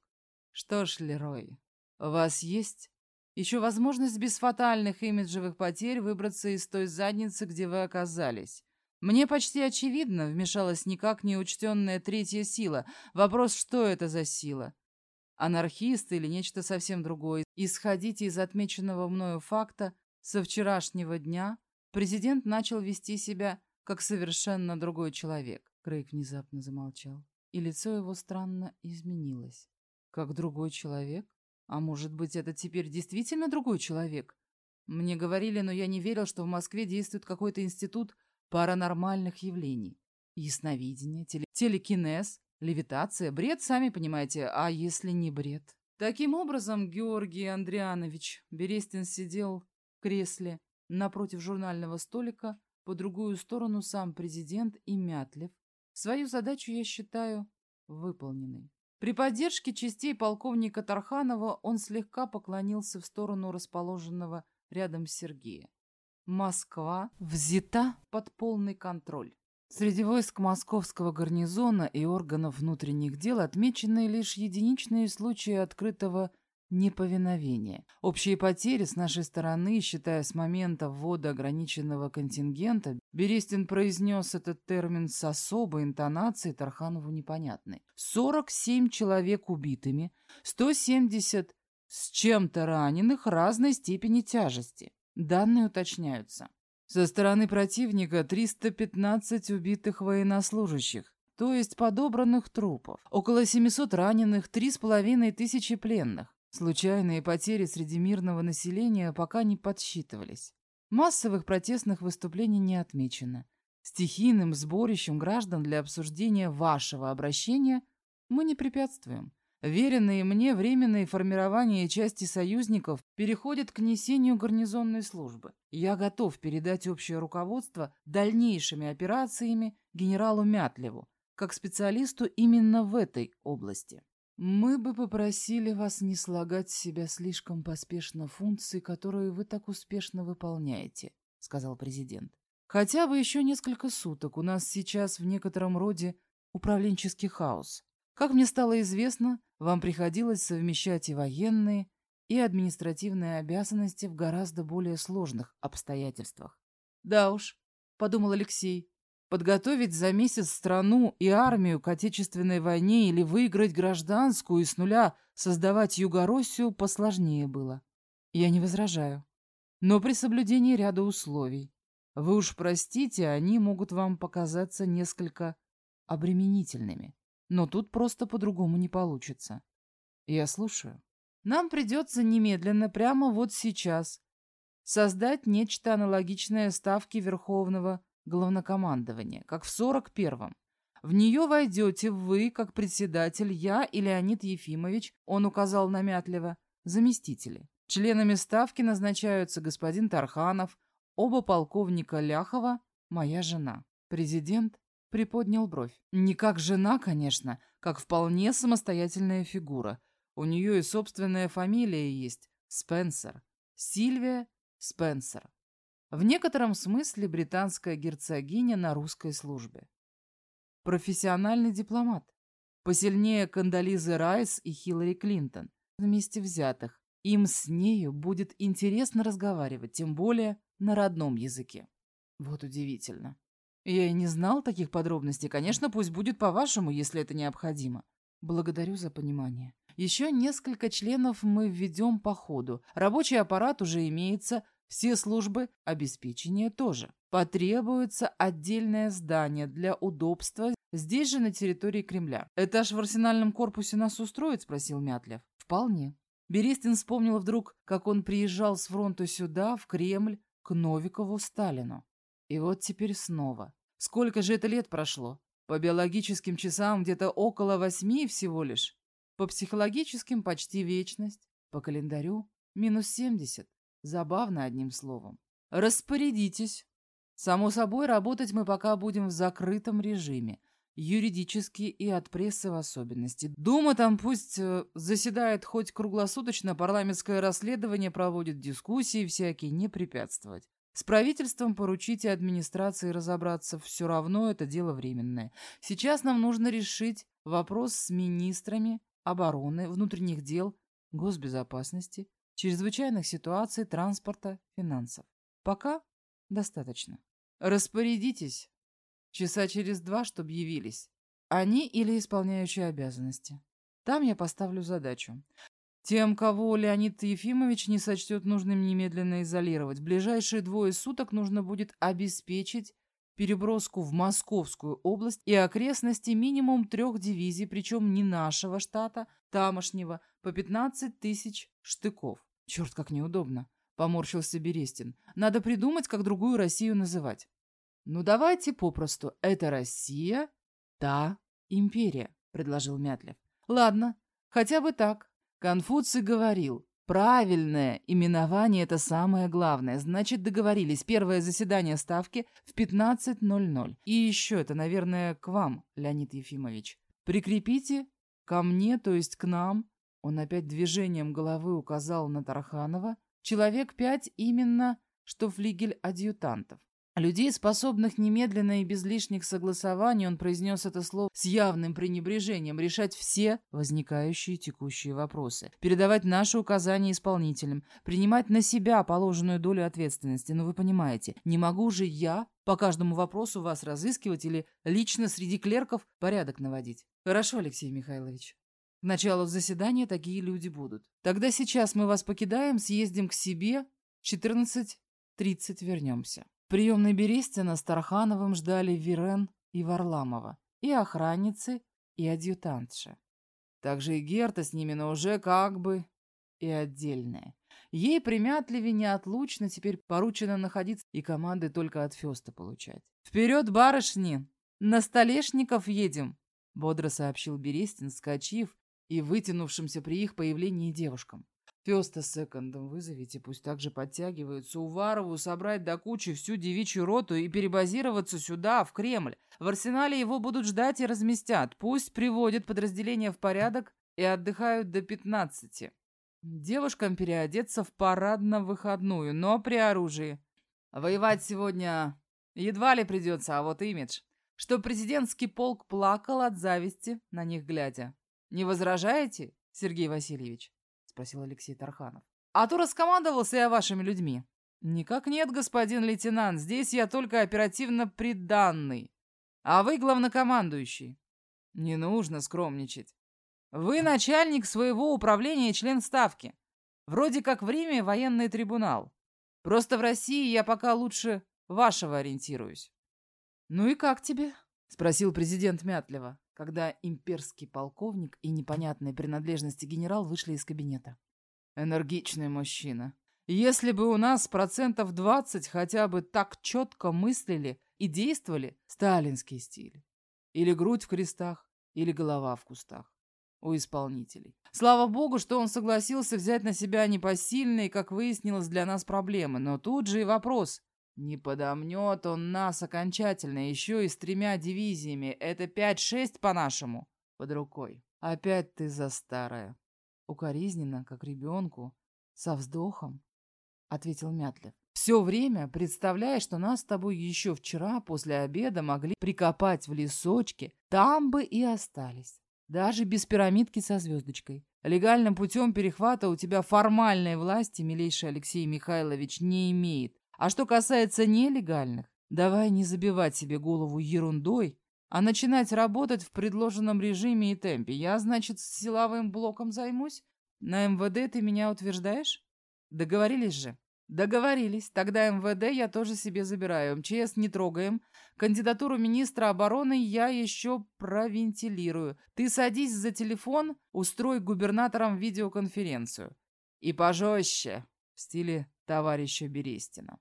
Что ж, Лерой, у вас есть еще возможность без фатальных имиджевых потерь выбраться из той задницы, где вы оказались. Мне почти очевидно, вмешалась никак не учтенная третья сила. Вопрос, что это за сила? Анархист или нечто совсем другое? Исходите из отмеченного мною факта, со вчерашнего дня президент начал вести себя как совершенно другой человек. Крейг внезапно замолчал, и лицо его странно изменилось. Как другой человек? А может быть, это теперь действительно другой человек? Мне говорили, но я не верил, что в Москве действует какой-то институт паранормальных явлений. Ясновидение, теле телекинез, левитация, бред, сами понимаете, а если не бред? Таким образом, Георгий Андрианович Берестин сидел в кресле напротив журнального столика, по другую сторону сам президент и Мятлев. Свою задачу я считаю выполненной. При поддержке частей полковника Тарханова он слегка поклонился в сторону расположенного рядом Сергея. Москва взята под полный контроль. Среди войск московского гарнизона и органов внутренних дел отмечены лишь единичные случаи открытого Неповиновение. Общие потери с нашей стороны, считая с момента ввода ограниченного контингента, Берестин произнес этот термин с особой интонацией Тарханову непонятной. 47 человек убитыми, 170 с чем-то раненых разной степени тяжести. Данные уточняются. Со стороны противника 315 убитых военнослужащих, то есть подобранных трупов, около 700 раненых, 3,5 тысячи пленных. Случайные потери среди мирного населения пока не подсчитывались. Массовых протестных выступлений не отмечено. Стихийным сборищем граждан для обсуждения вашего обращения мы не препятствуем. Веренные мне временные формирования части союзников переходят к несению гарнизонной службы. Я готов передать общее руководство дальнейшими операциями генералу Мятлеву, как специалисту именно в этой области. Мы бы попросили вас не слагать с себя слишком поспешно функции, которые вы так успешно выполняете, сказал президент. Хотя бы еще несколько суток. У нас сейчас в некотором роде управленческий хаос. Как мне стало известно, вам приходилось совмещать и военные, и административные обязанности в гораздо более сложных обстоятельствах. Да уж, подумал Алексей, Подготовить за месяц страну и армию к Отечественной войне или выиграть гражданскую и с нуля создавать Югороссию посложнее было. Я не возражаю. Но при соблюдении ряда условий. Вы уж простите, они могут вам показаться несколько обременительными. Но тут просто по-другому не получится. Я слушаю. Нам придется немедленно, прямо вот сейчас, создать нечто аналогичное ставке Верховного главнокомандования, как в 41-м. В нее войдете вы, как председатель, я и Леонид Ефимович, он указал намятливо, заместители. Членами ставки назначаются господин Тарханов, оба полковника Ляхова, моя жена. Президент приподнял бровь. Не как жена, конечно, как вполне самостоятельная фигура. У нее и собственная фамилия есть – Спенсер. Сильвия Спенсер. В некотором смысле британская герцогиня на русской службе. Профессиональный дипломат. Посильнее Кандализы Райс и Хиллари Клинтон. Вместе взятых. Им с нею будет интересно разговаривать, тем более на родном языке. Вот удивительно. Я и не знал таких подробностей. Конечно, пусть будет по-вашему, если это необходимо. Благодарю за понимание. Еще несколько членов мы введем по ходу. Рабочий аппарат уже имеется, Все службы обеспечения тоже. Потребуется отдельное здание для удобства здесь же, на территории Кремля. «Этаж в арсенальном корпусе нас устроит?» – спросил Мятлев. «Вполне». Берестин вспомнил вдруг, как он приезжал с фронта сюда, в Кремль, к Новикову Сталину. И вот теперь снова. Сколько же это лет прошло? По биологическим часам где-то около восьми всего лишь. По психологическим почти вечность. По календарю минус семьдесят. Забавно одним словом. Распорядитесь. Само собой, работать мы пока будем в закрытом режиме. Юридически и от прессы в особенности. Дума там пусть э, заседает хоть круглосуточно, парламентское расследование проводит, дискуссии всякие, не препятствовать. С правительством поручите администрации разобраться, все равно это дело временное. Сейчас нам нужно решить вопрос с министрами обороны, внутренних дел, госбезопасности, чрезвычайных ситуаций, транспорта, финансов. Пока достаточно. Распорядитесь. Часа через два, чтобы явились. Они или исполняющие обязанности. Там я поставлю задачу. Тем, кого Леонид Ефимович не сочтет нужным немедленно изолировать, ближайшие двое суток нужно будет обеспечить переброску в Московскую область и окрестности минимум трех дивизий, причем не нашего штата, тамошнего, по 15 тысяч штыков. Черт, как неудобно, поморщился Берестин. Надо придумать, как другую Россию называть. Ну давайте попросту. Это Россия, та империя, предложил Мятлев. Ладно, хотя бы так. Конфуций говорил, правильное именование – это самое главное. Значит, договорились. Первое заседание Ставки в 15.00. И еще это, наверное, к вам, Леонид Ефимович. Прикрепите ко мне, то есть к нам, он опять движением головы указал на Тарханова, человек пять именно, что флигель адъютантов. Людей, способных немедленно и без лишних согласований, он произнес это слово с явным пренебрежением, решать все возникающие текущие вопросы, передавать наши указания исполнителям, принимать на себя положенную долю ответственности. Но вы понимаете, не могу же я по каждому вопросу вас разыскивать или лично среди клерков порядок наводить. Хорошо, Алексей Михайлович. К началу заседания такие люди будут. Тогда сейчас мы вас покидаем, съездим к себе, 14.30 вернемся. Приемной Берестина с Тархановым ждали Вирен и Варламова, и охранницы, и адъютантша. Также и Герта с ними, но уже как бы и отдельная. Ей примятливее неотлучно теперь поручено находиться и команды только от Феста получать. «Вперед, барышни! На столешников едем!» — бодро сообщил Берестин, скачив и вытянувшимся при их появлении девушкам. Феста с секондом вызовите, пусть также подтягиваются. Уварову собрать до кучи всю девичью роту и перебазироваться сюда, в Кремль. В арсенале его будут ждать и разместят. Пусть приводят подразделение в порядок и отдыхают до пятнадцати. Девушкам переодеться в парадно-выходную, но при оружии. Воевать сегодня едва ли придется, а вот имидж. Что президентский полк плакал от зависти, на них глядя. Не возражаете, Сергей Васильевич? Спросил Алексей Тарханов. «А то раскомандовался я вашими людьми». «Никак нет, господин лейтенант. Здесь я только оперативно приданный. А вы главнокомандующий». «Не нужно скромничать. Вы начальник своего управления и член Ставки. Вроде как в Риме военный трибунал. Просто в России я пока лучше вашего ориентируюсь». «Ну и как тебе?» — спросил президент Мятлева когда имперский полковник и непонятные принадлежности генерал вышли из кабинета. Энергичный мужчина. Если бы у нас процентов двадцать хотя бы так четко мыслили и действовали, сталинский стиль. Или грудь в крестах, или голова в кустах. У исполнителей. Слава богу, что он согласился взять на себя непосильные, как выяснилось, для нас проблемы. Но тут же и вопрос, не подомнет он нас окончательно, еще и с тремя дивизиями. Это пять-шесть по-нашему. Под рукой. Опять ты за старое. Укоризненно, как ребенку, со вздохом, ответил Мятлев. Все время представляешь, что нас с тобой еще вчера после обеда могли прикопать в лесочке, там бы и остались. Даже без пирамидки со звездочкой. Легальным путем перехвата у тебя формальной власти, милейший Алексей Михайлович, не имеет. А что касается нелегальных, давай не забивать себе голову ерундой, а начинать работать в предложенном режиме и темпе. Я, значит, с силовым блоком займусь? На МВД ты меня утверждаешь? Договорились же? Договорились. Тогда МВД я тоже себе забираю. МЧС не трогаем. Кандидатуру министра обороны я еще провентилирую. Ты садись за телефон, устрой губернаторам видеоконференцию. И пожестче, в стиле товарища Берестина.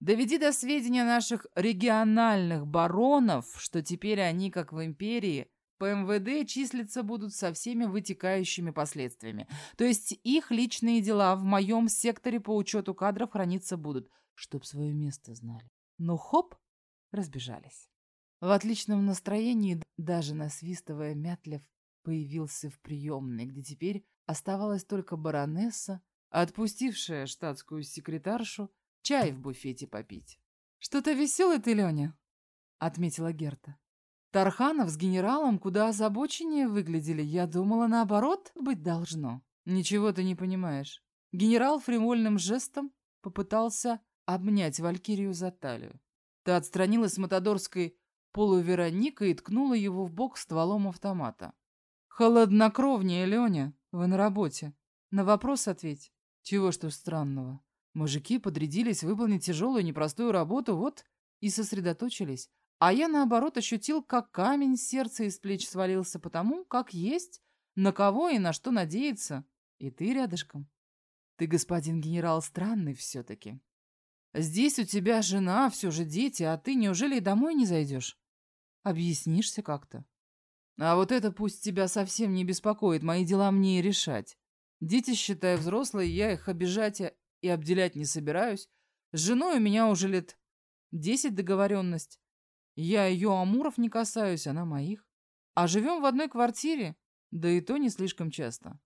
Доведи до сведения наших региональных баронов, что теперь они, как в империи, по МВД числиться будут со всеми вытекающими последствиями. То есть их личные дела в моем секторе по учету кадров храниться будут, чтоб свое место знали. Ну хоп, разбежались. В отличном настроении, даже насвистывая Мятлев, появился в приемной, где теперь оставалась только баронесса, отпустившая штатскую секретаршу чай в буфете попить. «Что-то веселый ты, Леня», — отметила Герта. Тарханов с генералом куда озабоченнее выглядели. Я думала, наоборот, быть должно. Ничего ты не понимаешь. Генерал фривольным жестом попытался обнять Валькирию за талию. Та отстранилась с матадорской полувероника и ткнула его в бок стволом автомата. «Холоднокровнее, Леня. Вы на работе. На вопрос ответь. Чего что странного? Мужики подрядились выполнить тяжелую непростую работу, вот и сосредоточились. А я, наоборот, ощутил, как камень с сердца из плеч свалился, потому как есть, на кого и на что надеяться. И ты рядышком. Ты, господин генерал, странный все-таки. Здесь у тебя жена, все же дети, а ты неужели и домой не зайдешь? Объяснишься как-то. А вот это пусть тебя совсем не беспокоит, мои дела мне и решать. Дети, считай, взрослые, я их обижать и обделять не собираюсь. С женой у меня уже лет десять договоренность. Я ее амуров не касаюсь, она моих. А живем в одной квартире, да и то не слишком часто.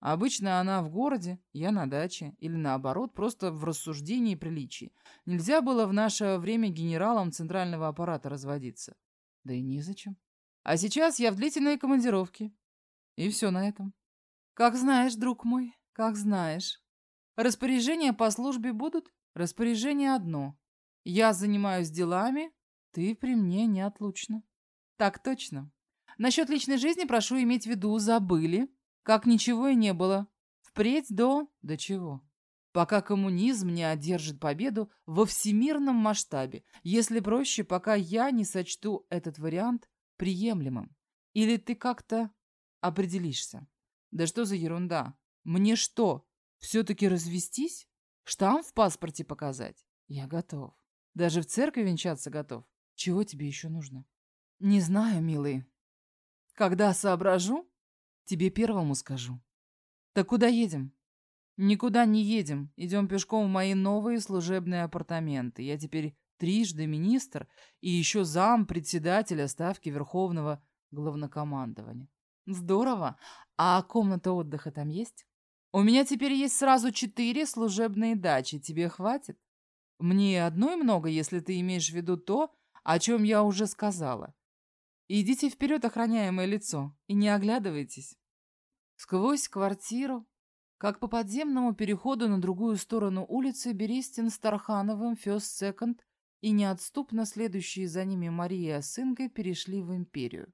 Обычно она в городе, я на даче, или наоборот, просто в рассуждении приличий. Нельзя было в наше время генералом центрального аппарата разводиться. Да и незачем. А сейчас я в длительной командировке. И все на этом. Как знаешь, друг мой, как знаешь. Распоряжения по службе будут? Распоряжение одно. Я занимаюсь делами, ты при мне неотлучна. Так точно. Насчет личной жизни прошу иметь в виду, забыли, как ничего и не было. Впредь до... До чего? Пока коммунизм не одержит победу во всемирном масштабе. Если проще, пока я не сочту этот вариант приемлемым. Или ты как-то определишься. Да что за ерунда? Мне что, все-таки развестись? Штамп в паспорте показать? Я готов. Даже в церкви венчаться готов. Чего тебе еще нужно? Не знаю, милый. Когда соображу, тебе первому скажу. Так куда едем? Никуда не едем. Идем пешком в мои новые служебные апартаменты. Я теперь трижды министр и еще зам председателя ставки Верховного главнокомандования. Здорово. А комната отдыха там есть? У меня теперь есть сразу четыре служебные дачи. Тебе хватит? Мне одной много, если ты имеешь в виду то, о чем я уже сказала. Идите вперед, охраняемое лицо, и не оглядывайтесь. Сквозь квартиру, как по подземному переходу на другую сторону улицы, Берестин с Тархановым, Фёст Секонд и неотступно следующие за ними Мария с Инкой перешли в империю.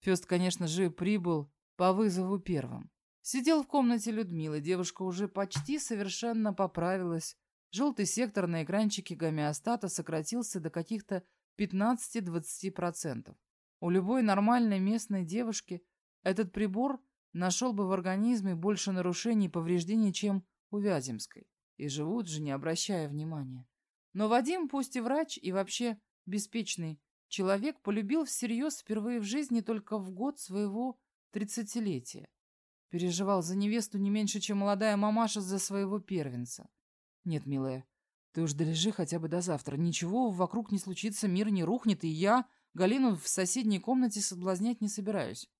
Фёст, конечно же, прибыл по вызову первым. Сидел в комнате Людмилы, девушка уже почти совершенно поправилась. Желтый сектор на экранчике гомеостата сократился до каких-то 15-20%. У любой нормальной местной девушки этот прибор нашел бы в организме больше нарушений и повреждений, чем у Вяземской. И живут же, не обращая внимания. Но Вадим, пусть и врач, и вообще беспечный человек, полюбил всерьез впервые в жизни только в год своего тридцатилетия. Переживал за невесту не меньше, чем молодая мамаша за своего первенца. Нет, милая, ты уж долежи хотя бы до завтра. Ничего вокруг не случится, мир не рухнет, и я Галину в соседней комнате соблазнять не собираюсь.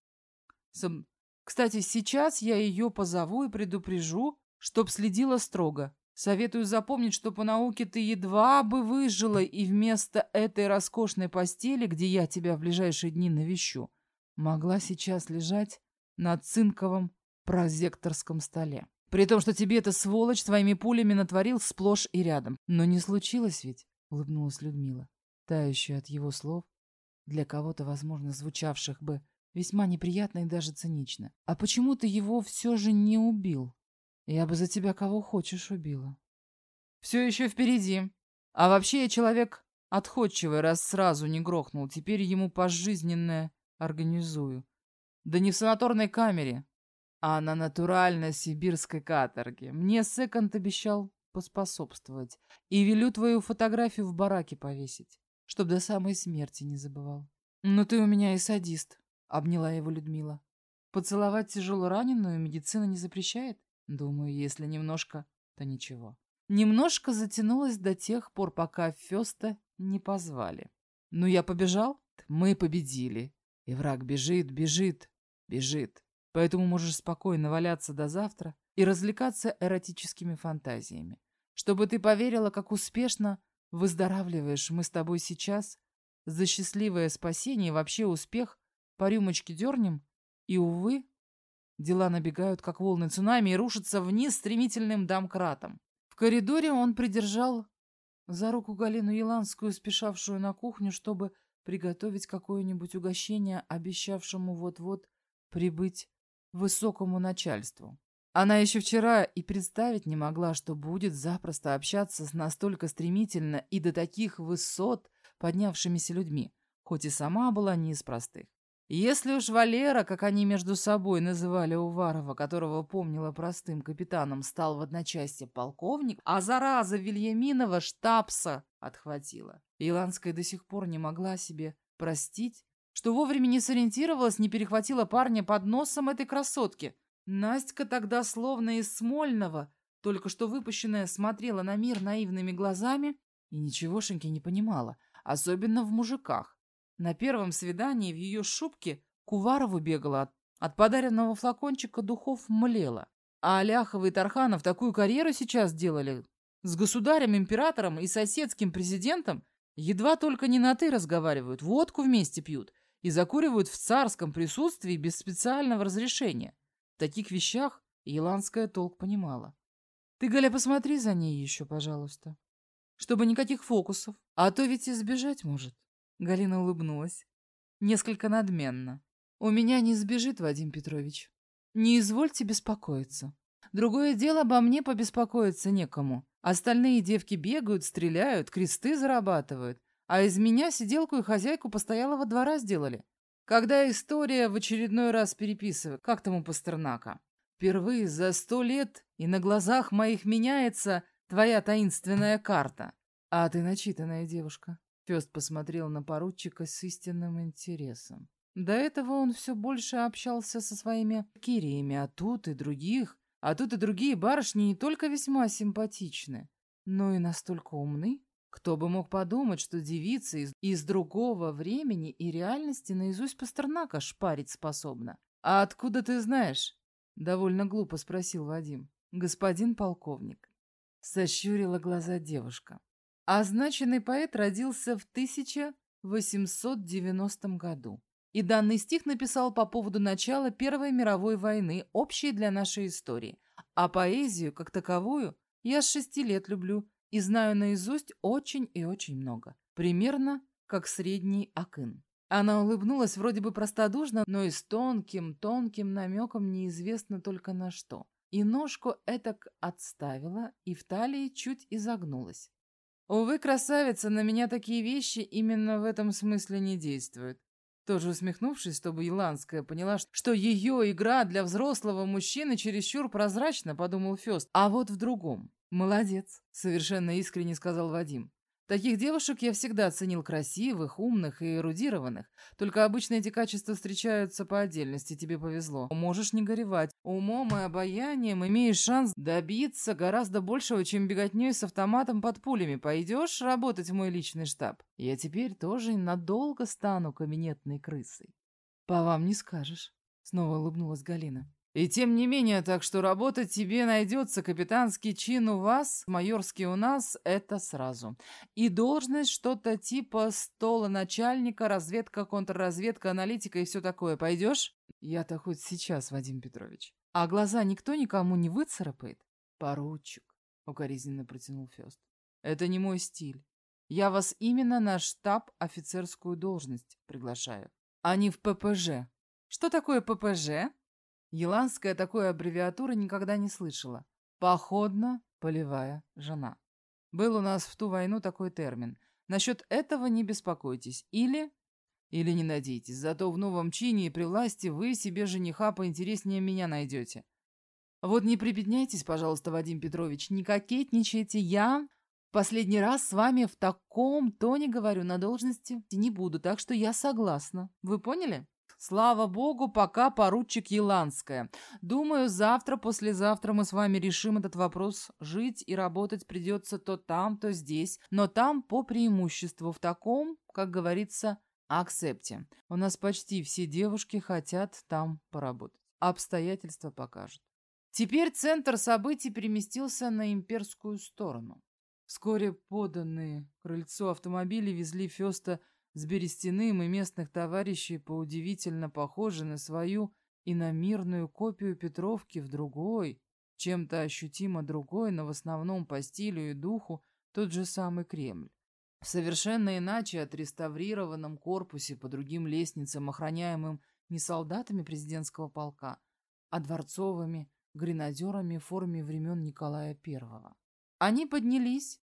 Соб... Кстати, сейчас я ее позову и предупрежу, чтоб следила строго. Советую запомнить, что по науке ты едва бы выжила, и вместо этой роскошной постели, где я тебя в ближайшие дни навещу, могла сейчас лежать на цинковом прозекторском столе. При том, что тебе эта сволочь своими пулями натворил сплошь и рядом. Но не случилось ведь, — улыбнулась Людмила, тающая от его слов, для кого-то, возможно, звучавших бы весьма неприятно и даже цинично. А почему ты его все же не убил? Я бы за тебя кого хочешь убила. Все еще впереди. А вообще я человек отходчивый, раз сразу не грохнул. Теперь ему пожизненное организую. Да не в санаторной камере, а на натуральной сибирской каторге. Мне секонд обещал поспособствовать. И велю твою фотографию в бараке повесить, чтоб до самой смерти не забывал. Ну ты у меня и садист, обняла его Людмила. Поцеловать тяжело раненую медицина не запрещает? Думаю, если немножко, то ничего. Немножко затянулось до тех пор, пока Феста не позвали. Ну, я побежал, мы победили. И враг бежит, бежит, бежит. Поэтому можешь спокойно валяться до завтра и развлекаться эротическими фантазиями. Чтобы ты поверила, как успешно выздоравливаешь мы с тобой сейчас, за счастливое спасение и вообще успех по рюмочке дернем, и, увы, дела набегают, как волны цунами, и рушатся вниз стремительным домкратом. В коридоре он придержал за руку Галину Еланскую, спешавшую на кухню, чтобы приготовить какое-нибудь угощение, обещавшему вот-вот прибыть высокому начальству. Она еще вчера и представить не могла, что будет запросто общаться с настолько стремительно и до таких высот поднявшимися людьми, хоть и сама была не из простых. Если уж Валера, как они между собой называли Уварова, которого помнила простым капитаном, стал в одночасье полковник, а зараза Вильяминова штабса отхватила. Иланская до сих пор не могла себе простить, что вовремя не сориентировалась, не перехватила парня под носом этой красотки. Настя тогда словно из Смольного, только что выпущенная, смотрела на мир наивными глазами и ничегошеньки не понимала, особенно в мужиках. На первом свидании в ее шубке Куварову бегала от, от подаренного флакончика духов млела. А Аляхова и Тарханов такую карьеру сейчас делали. С государем-императором и соседским президентом едва только не на «ты» разговаривают, водку вместе пьют и закуривают в царском присутствии без специального разрешения. В таких вещах Еланская толк понимала. Ты, Галя, посмотри за ней еще, пожалуйста. Чтобы никаких фокусов, а то ведь избежать может. Галина улыбнулась. Несколько надменно. «У меня не сбежит, Вадим Петрович. Не извольте беспокоиться. Другое дело, обо мне побеспокоиться некому. Остальные девки бегают, стреляют, кресты зарабатывают. А из меня сиделку и хозяйку постоялого двора сделали. Когда история в очередной раз переписываю, как тому Пастернака. Впервые за сто лет и на глазах моих меняется твоя таинственная карта. А ты начитанная девушка. Фест посмотрел на поручика с истинным интересом. До этого он все больше общался со своими кириями, а тут и других, а тут и другие барышни не только весьма симпатичны, но и настолько умны. Кто бы мог подумать, что девица из, из другого времени и реальности наизусть Пастернака шпарить способна. «А откуда ты знаешь?» — довольно глупо спросил Вадим. «Господин полковник». Сощурила глаза девушка. Означенный поэт родился в 1890 году. И данный стих написал по поводу начала Первой мировой войны, общей для нашей истории. А поэзию, как таковую, я с шести лет люблю и знаю наизусть очень и очень много. Примерно как средний акын. Она улыбнулась вроде бы простодушно, но и с тонким-тонким намеком неизвестно только на что. И ножку этак отставила, и в талии чуть изогнулась. Увы, красавица, на меня такие вещи именно в этом смысле не действуют. Тоже усмехнувшись, чтобы Еланская поняла, что ее игра для взрослого мужчины чересчур прозрачна, подумал Фест. А вот в другом. «Молодец», — совершенно искренне сказал Вадим. Таких девушек я всегда ценил красивых, умных и эрудированных. Только обычно эти качества встречаются по отдельности, тебе повезло. Можешь не горевать. Умом и обаянием имеешь шанс добиться гораздо большего, чем беготней с автоматом под пулями. Пойдешь работать в мой личный штаб? Я теперь тоже надолго стану кабинетной крысой. По вам не скажешь. Снова улыбнулась Галина. И тем не менее, так что работать тебе найдется, капитанский чин у вас, майорский у нас, это сразу. И должность что-то типа стола начальника, разведка, контрразведка, аналитика и все такое. Пойдешь? Я-то хоть сейчас, Вадим Петрович. А глаза никто никому не выцарапает? Поручик, укоризненно протянул Фест. Это не мой стиль. Я вас именно на штаб офицерскую должность приглашаю, а не в ППЖ. Что такое ППЖ? Еланская такой аббревиатуры никогда не слышала. Походно-полевая жена. Был у нас в ту войну такой термин. Насчет этого не беспокойтесь. Или... Или не надейтесь. Зато в новом чине и при власти вы себе жениха поинтереснее меня найдете. Вот не прибедняйтесь, пожалуйста, Вадим Петрович, не кокетничайте. Я последний раз с вами в таком тоне говорю на должности не буду, так что я согласна. Вы поняли? Слава богу, пока поручик Еланская. Думаю, завтра, послезавтра мы с вами решим этот вопрос. Жить и работать придется то там, то здесь, но там по преимуществу, в таком, как говорится, акцепте. У нас почти все девушки хотят там поработать. Обстоятельства покажут. Теперь центр событий переместился на имперскую сторону. Вскоре поданные крыльцо автомобили везли Феста с Берестяным и местных товарищей по удивительно похожей на свою иномирную копию Петровки в другой, чем-то ощутимо другой, но в основном по стилю и духу тот же самый Кремль. В совершенно иначе отреставрированном корпусе по другим лестницам, охраняемым не солдатами президентского полка, а дворцовыми гренадерами в форме времен Николая I. Они поднялись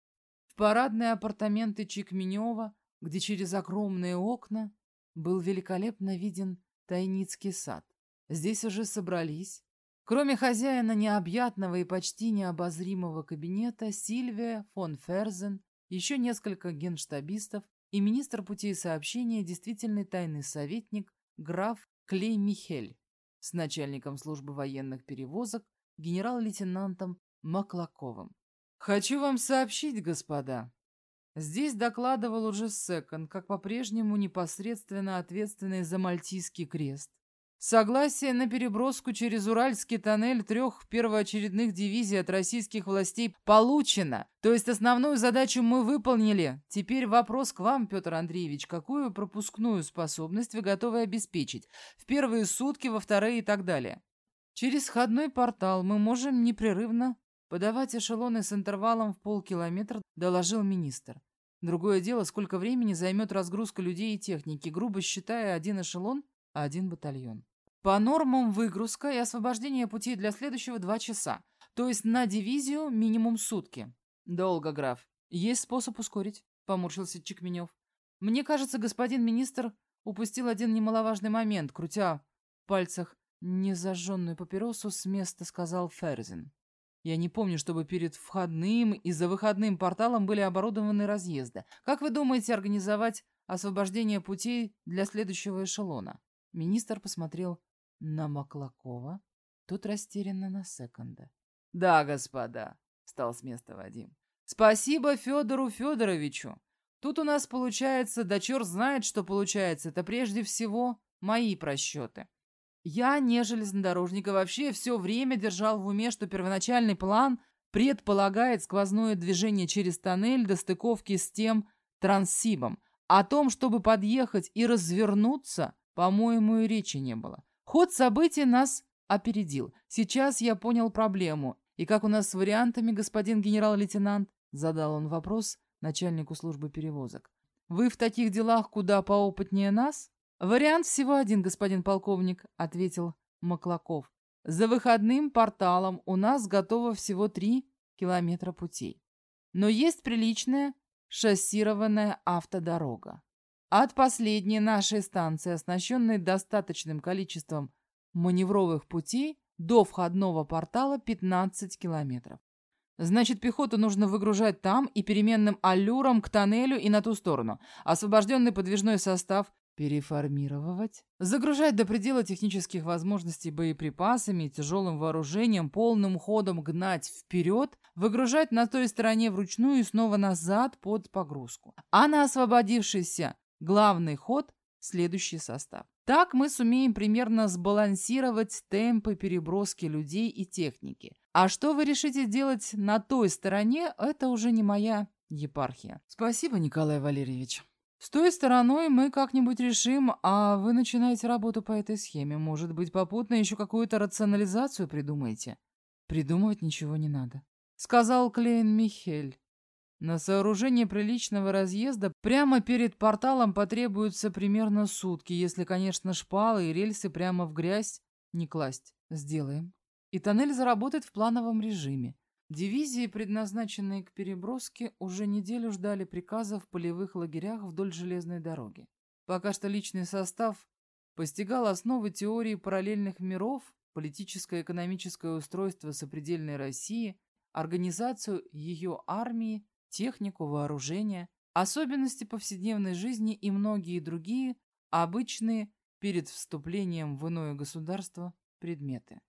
в парадные апартаменты Чикменева, где через огромные окна был великолепно виден Тайницкий сад. Здесь уже собрались, кроме хозяина необъятного и почти необозримого кабинета, Сильвия фон Ферзен, еще несколько генштабистов и министр путей сообщения, действительный тайный советник, граф Клей Михель с начальником службы военных перевозок, генерал-лейтенантом Маклаковым. «Хочу вам сообщить, господа», Здесь докладывал уже Секон, как по-прежнему непосредственно ответственный за Мальтийский крест. Согласие на переброску через Уральский тоннель трех первоочередных дивизий от российских властей получено. То есть основную задачу мы выполнили. Теперь вопрос к вам, Петр Андреевич. Какую пропускную способность вы готовы обеспечить? В первые сутки, во вторые и так далее. Через входной портал мы можем непрерывно подавать эшелоны с интервалом в полкилометра, доложил министр. Другое дело, сколько времени займет разгрузка людей и техники, грубо считая один эшелон, а один батальон. По нормам выгрузка и освобождение путей для следующего два часа, то есть на дивизию минимум сутки. Долго, граф. Есть способ ускорить, поморщился Чекменев. Мне кажется, господин министр упустил один немаловажный момент, крутя в пальцах незажженную папиросу с места сказал Ферзин. Я не помню, чтобы перед входным и за выходным порталом были оборудованы разъезды. Как вы думаете организовать освобождение путей для следующего эшелона? Министр посмотрел на Маклакова, тот растерянно на секонда. «Да, господа», — встал с места Вадим. «Спасибо Федору Федоровичу. Тут у нас получается, да черт знает, что получается. Это прежде всего мои просчеты. Я, не железнодорожник, а вообще все время держал в уме, что первоначальный план предполагает сквозное движение через тоннель до стыковки с тем Транссибом. О том, чтобы подъехать и развернуться, по-моему, и речи не было. Ход событий нас опередил. Сейчас я понял проблему. И как у нас с вариантами, господин генерал-лейтенант? Задал он вопрос начальнику службы перевозок. Вы в таких делах куда поопытнее нас? Вариант всего один, господин полковник, ответил Маклаков. За выходным порталом у нас готово всего три километра путей. Но есть приличная шоссированная автодорога. От последней нашей станции, оснащенной достаточным количеством маневровых путей, до входного портала 15 километров. Значит, пехоту нужно выгружать там и переменным аллюром к тоннелю и на ту сторону. Освобожденный подвижной состав переформировать, загружать до предела технических возможностей боеприпасами тяжелым вооружением, полным ходом гнать вперед, выгружать на той стороне вручную и снова назад под погрузку. А на освободившийся Главный ход – следующий состав. Так мы сумеем примерно сбалансировать темпы переброски людей и техники. А что вы решите делать на той стороне, это уже не моя епархия. Спасибо, Николай Валерьевич. С той стороной мы как-нибудь решим, а вы начинаете работу по этой схеме. Может быть, попутно еще какую-то рационализацию придумаете? Придумывать ничего не надо. Сказал Клейн Михель. На сооружение приличного разъезда прямо перед порталом потребуется примерно сутки, если, конечно, шпалы и рельсы прямо в грязь не класть. Сделаем. И тоннель заработает в плановом режиме. Дивизии, предназначенные к переброске, уже неделю ждали приказа в полевых лагерях вдоль железной дороги. Пока что личный состав постигал основы теории параллельных миров, политическое и экономическое устройство сопредельной России, организацию ее армии, технику, вооружения, особенности повседневной жизни и многие другие, обычные перед вступлением в иное государство предметы.